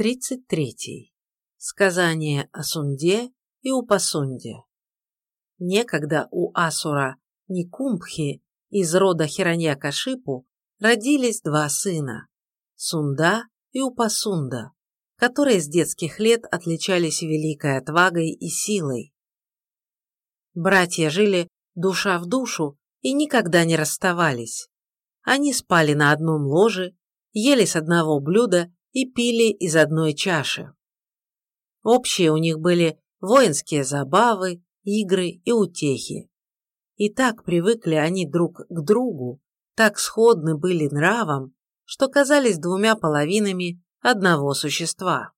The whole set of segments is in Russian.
33. Сказание о Сунде и Упасунде. Некогда у Асура Никумбхи из рода Хираньякашипу родились два сына – Сунда и Упасунда, которые с детских лет отличались великой отвагой и силой. Братья жили душа в душу и никогда не расставались. Они спали на одном ложе, ели с одного блюда и пили из одной чаши. Общие у них были воинские забавы, игры и утехи. И так привыкли они друг к другу, так сходны были нравом, что казались двумя половинами одного существа.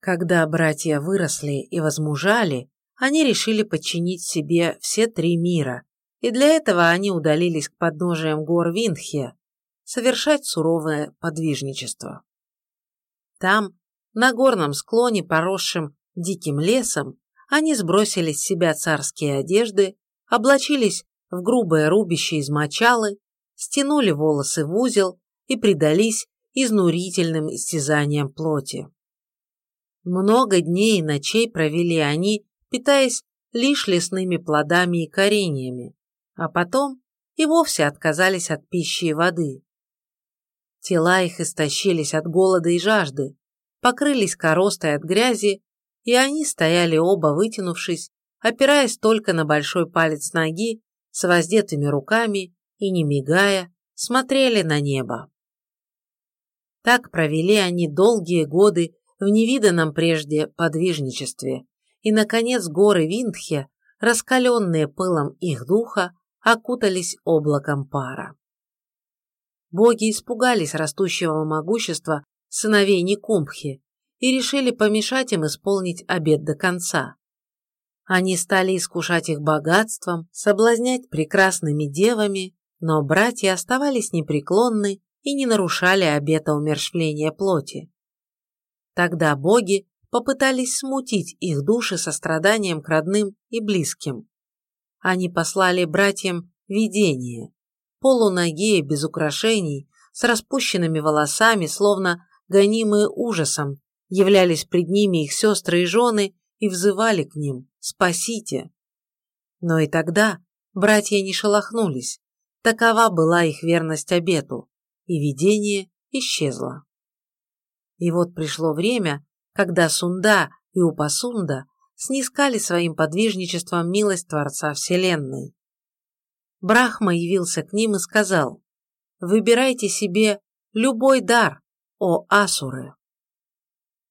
Когда братья выросли и возмужали, они решили подчинить себе все три мира, и для этого они удалились к подножиям гор Виндхе, совершать суровое подвижничество. Там, на горном склоне, поросшем диким лесом, они сбросили с себя царские одежды, облачились в грубое рубище из мочалы, стянули волосы в узел и предались изнурительным истязаниям плоти. Много дней и ночей провели они, питаясь лишь лесными плодами и кореньями, а потом и вовсе отказались от пищи и воды. Тела их истощились от голода и жажды, покрылись коростой от грязи, и они стояли оба вытянувшись, опираясь только на большой палец ноги, с воздетыми руками и, не мигая, смотрели на небо. Так провели они долгие годы в невиданном прежде подвижничестве, и, наконец, горы Виндхе, раскаленные пылом их духа, окутались облаком пара боги испугались растущего могущества сыновей Никумбхи и решили помешать им исполнить обет до конца. Они стали искушать их богатством, соблазнять прекрасными девами, но братья оставались непреклонны и не нарушали обета умерщвления плоти. Тогда боги попытались смутить их души состраданием к родным и близким. Они послали братьям видение, полуногие, без украшений, с распущенными волосами, словно гонимые ужасом, являлись пред ними их сестры и жены и взывали к ним «Спасите!». Но и тогда братья не шелохнулись, такова была их верность обету, и видение исчезло. И вот пришло время, когда Сунда и Упасунда снискали своим подвижничеством милость Творца Вселенной. Брахма явился к ним и сказал, «Выбирайте себе любой дар, о Асуры».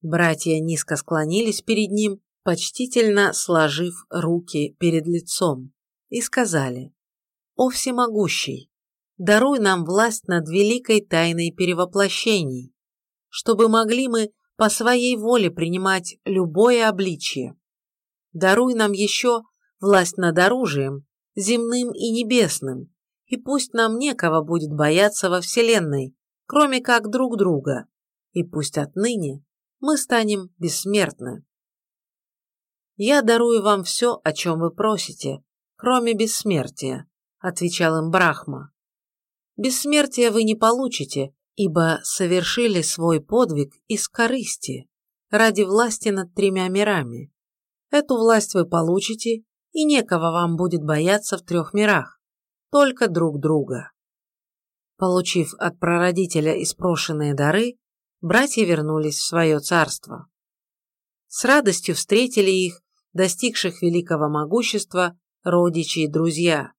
Братья низко склонились перед ним, почтительно сложив руки перед лицом, и сказали, «О всемогущий, даруй нам власть над великой тайной перевоплощений, чтобы могли мы по своей воле принимать любое обличие. Даруй нам еще власть над оружием, земным и небесным, и пусть нам некого будет бояться во Вселенной, кроме как друг друга, и пусть отныне мы станем бессмертны. «Я дарую вам все, о чем вы просите, кроме бессмертия», отвечал им Брахма. «Бессмертия вы не получите, ибо совершили свой подвиг из корысти, ради власти над тремя мирами. Эту власть вы получите, и некого вам будет бояться в трех мирах, только друг друга. Получив от прародителя испрошенные дары, братья вернулись в свое царство. С радостью встретили их, достигших великого могущества, родичи и друзья.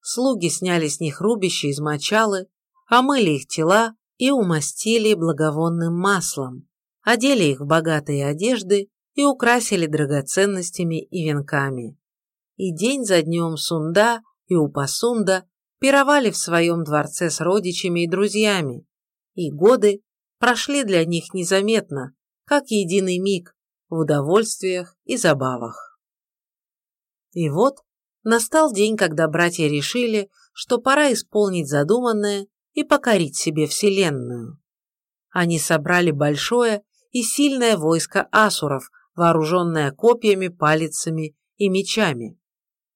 Слуги сняли с них рубище из мочалы, омыли их тела и умастили благовонным маслом, одели их в богатые одежды и украсили драгоценностями и венками и день за днем Сунда и Упасунда пировали в своем дворце с родичами и друзьями, и годы прошли для них незаметно, как единый миг в удовольствиях и забавах. И вот настал день, когда братья решили, что пора исполнить задуманное и покорить себе Вселенную. Они собрали большое и сильное войско асуров, вооруженное копьями, палицами и мечами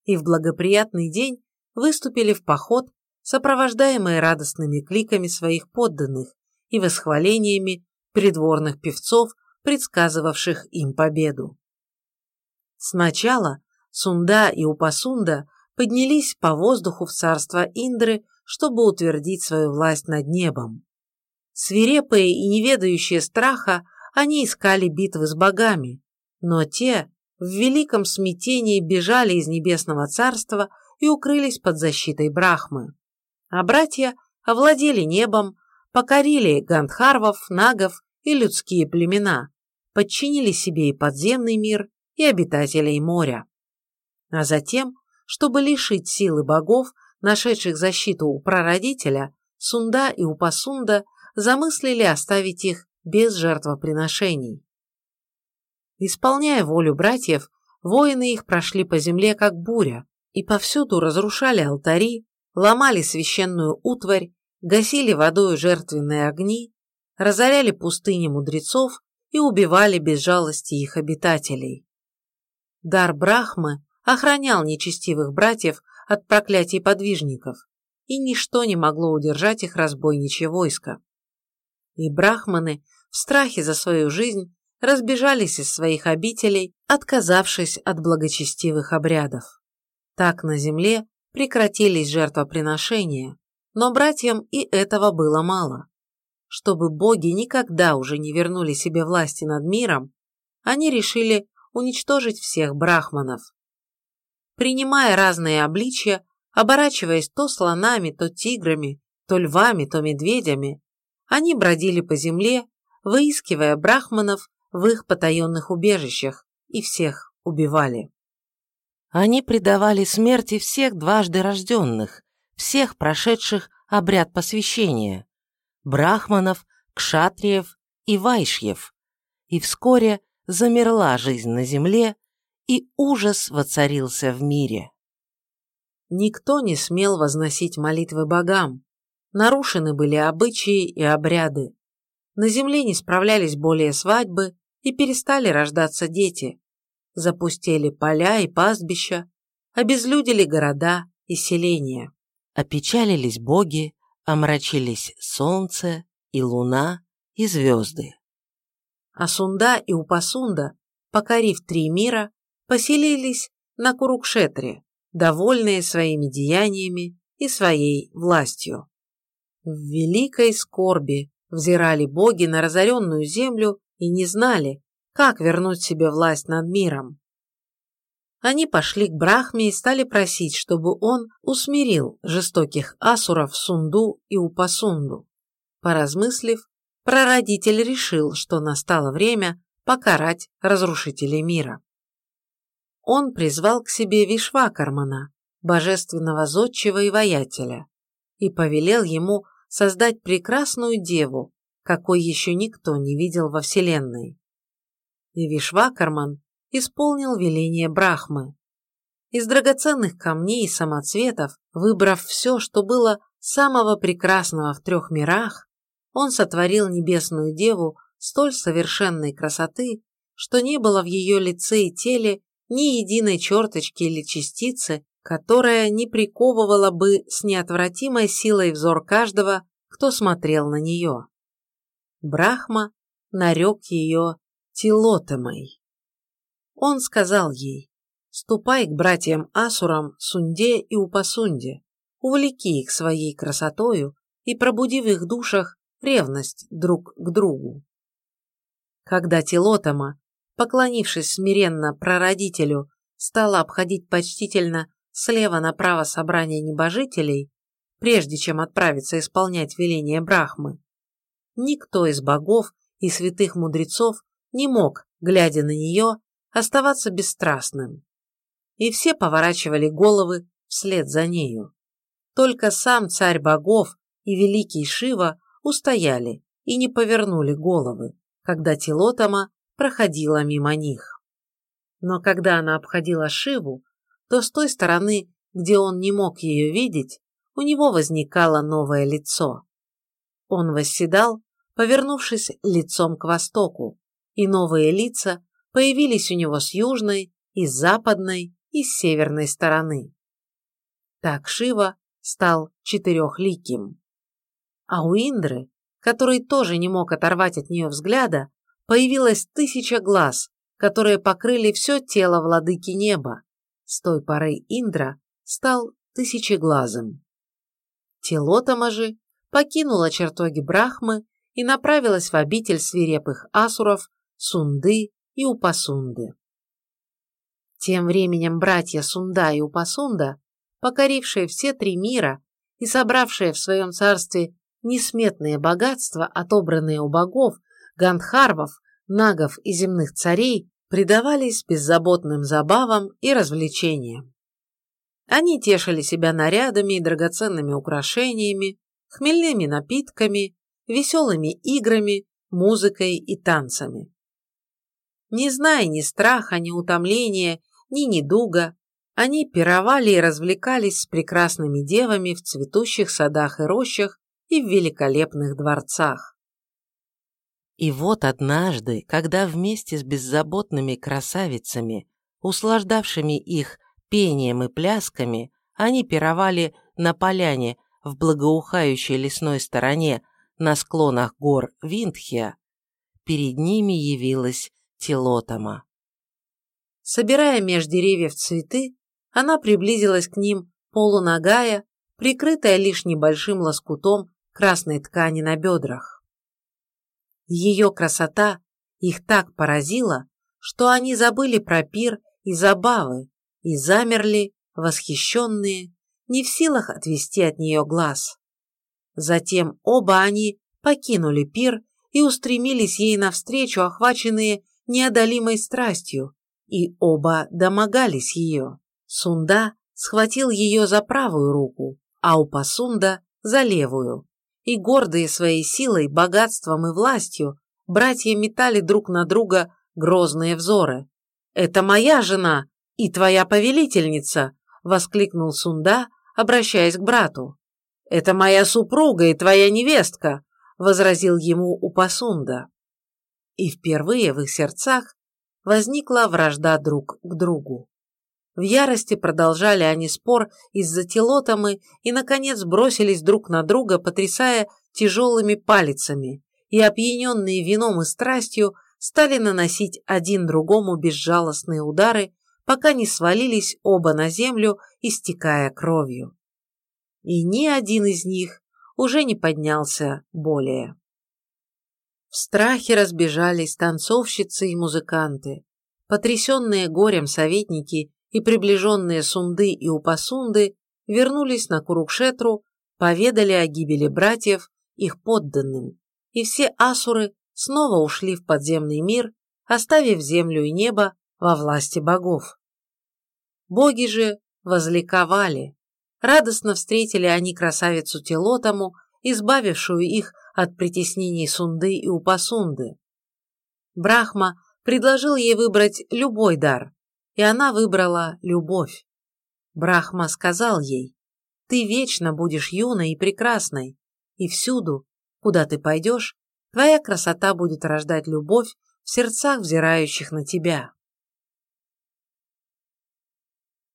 и в благоприятный день выступили в поход, сопровождаемые радостными кликами своих подданных и восхвалениями придворных певцов, предсказывавших им победу. Сначала Сунда и Упасунда поднялись по воздуху в царство Индры, чтобы утвердить свою власть над небом. Свирепые и неведающие страха, они искали битвы с богами, но те в великом смятении бежали из небесного царства и укрылись под защитой Брахмы. А братья овладели небом, покорили гандхарвов, нагов и людские племена, подчинили себе и подземный мир, и обитателей моря. А затем, чтобы лишить силы богов, нашедших защиту у прародителя, Сунда и Упасунда замыслили оставить их без жертвоприношений. Исполняя волю братьев, воины их прошли по земле как буря и повсюду разрушали алтари, ломали священную утварь, гасили водой жертвенные огни, разоряли пустыни мудрецов и убивали без жалости их обитателей. Дар Брахмы охранял нечестивых братьев от проклятий подвижников, и ничто не могло удержать их разбойничье войско. И брахманы в страхе за свою жизнь разбежались из своих обителей, отказавшись от благочестивых обрядов. Так на земле прекратились жертвоприношения, но братьям и этого было мало. Чтобы боги никогда уже не вернули себе власти над миром, они решили уничтожить всех брахманов. Принимая разные обличья, оборачиваясь то слонами, то тиграми, то львами, то медведями, они бродили по земле, выискивая брахманов в их потаенных убежищах, и всех убивали. Они предавали смерти всех дважды рожденных, всех прошедших обряд посвящения, брахманов, кшатриев и вайшьев, и вскоре замерла жизнь на земле, и ужас воцарился в мире. Никто не смел возносить молитвы богам, нарушены были обычаи и обряды. На земле не справлялись более свадьбы и перестали рождаться дети. Запустили поля и пастбища, обезлюдили города и селения. Опечалились боги, омрачились солнце и луна и звезды. Асунда и Упасунда, покорив три мира, поселились на Курукшетре, довольные своими деяниями и своей властью. В великой скорби взирали боги на разоренную землю и не знали, как вернуть себе власть над миром. Они пошли к Брахме и стали просить, чтобы он усмирил жестоких асуров Сунду и Упасунду. Поразмыслив, прародитель решил, что настало время покарать разрушителей мира. Он призвал к себе Вишвакармана, божественного зодчего и воятеля, и повелел ему создать прекрасную деву, какой еще никто не видел во Вселенной. И Вишвакарман исполнил веление Брахмы. Из драгоценных камней и самоцветов, выбрав все, что было самого прекрасного в трех мирах, он сотворил небесную деву столь совершенной красоты, что не было в ее лице и теле ни единой черточки или частицы, которая не приковывала бы с неотвратимой силой взор каждого, кто смотрел на нее. Брахма нарек ее Тилотемой. Он сказал ей, ступай к братьям Асурам, Сунде и Упасунде, увлеки их своей красотою и пробуди в их душах ревность друг к другу. Когда Тилотома, поклонившись смиренно прародителю, стала обходить почтительно слева направо собрание небожителей, прежде чем отправиться исполнять веление Брахмы, никто из богов и святых мудрецов не мог, глядя на нее, оставаться бесстрастным. И все поворачивали головы вслед за нею. Только сам царь богов и великий Шива устояли и не повернули головы, когда Тилотама проходила мимо них. Но когда она обходила Шиву, то с той стороны, где он не мог ее видеть, у него возникало новое лицо. Он восседал, повернувшись лицом к востоку, и новые лица появились у него с южной, и с западной, и с северной стороны. Так Шива стал четырехликим. А у Индры который тоже не мог оторвать от нее взгляда, появилось тысяча глаз, которые покрыли все тело владыки неба. С той поры Индра стал тысячеглазым. Телотама же покинула чертоги Брахмы и направилась в обитель свирепых асуров, Сунды и Упасунды. Тем временем братья Сунда и Упасунда, покорившие все три мира и собравшие в своем царстве несметные богатства, отобранные у богов, гандхарвов, нагов и земных царей, предавались беззаботным забавам и развлечениям. Они тешили себя нарядами и драгоценными украшениями, хмельными напитками, веселыми играми, музыкой и танцами. Не зная ни страха, ни утомления, ни недуга, они пировали и развлекались с прекрасными девами в цветущих садах и рощах и в великолепных дворцах. И вот однажды, когда вместе с беззаботными красавицами, услаждавшими их пением и плясками, они пировали на поляне в благоухающей лесной стороне на склонах гор Виндхия, перед ними явилась Тилотома. Собирая меж деревьев цветы, она приблизилась к ним полуногая, прикрытая лишь небольшим лоскутом красной ткани на бедрах. Ее красота их так поразила, что они забыли про пир и забавы и замерли, восхищенные, не в силах отвести от нее глаз. Затем оба они покинули пир и устремились ей навстречу, охваченные неодолимой страстью, и оба домогались ее. Сунда схватил ее за правую руку, а Упасунда – за левую. И гордые своей силой, богатством и властью, братья метали друг на друга грозные взоры. «Это моя жена и твоя повелительница!» – воскликнул Сунда, обращаясь к брату. «Это моя супруга и твоя невестка!» – возразил ему Упасунда. И впервые в их сердцах возникла вражда друг к другу. В ярости продолжали они спор из-за телотомы и, наконец, бросились друг на друга, потрясая тяжелыми палицами, и, опьяненные вином и страстью, стали наносить один другому безжалостные удары, пока не свалились оба на землю, истекая кровью. И ни один из них уже не поднялся более. В страхе разбежались танцовщицы и музыканты. Потрясенные горем советники и приближенные Сунды и Упасунды вернулись на Курукшетру, поведали о гибели братьев, их подданным, и все асуры снова ушли в подземный мир, оставив землю и небо во власти богов. Боги же возликовали. Радостно встретили они красавицу Телотому, избавившую их от притеснений Сунды и Упасунды. Брахма предложил ей выбрать любой дар, и она выбрала любовь. Брахма сказал ей, «Ты вечно будешь юной и прекрасной, и всюду, куда ты пойдешь, твоя красота будет рождать любовь в сердцах взирающих на тебя».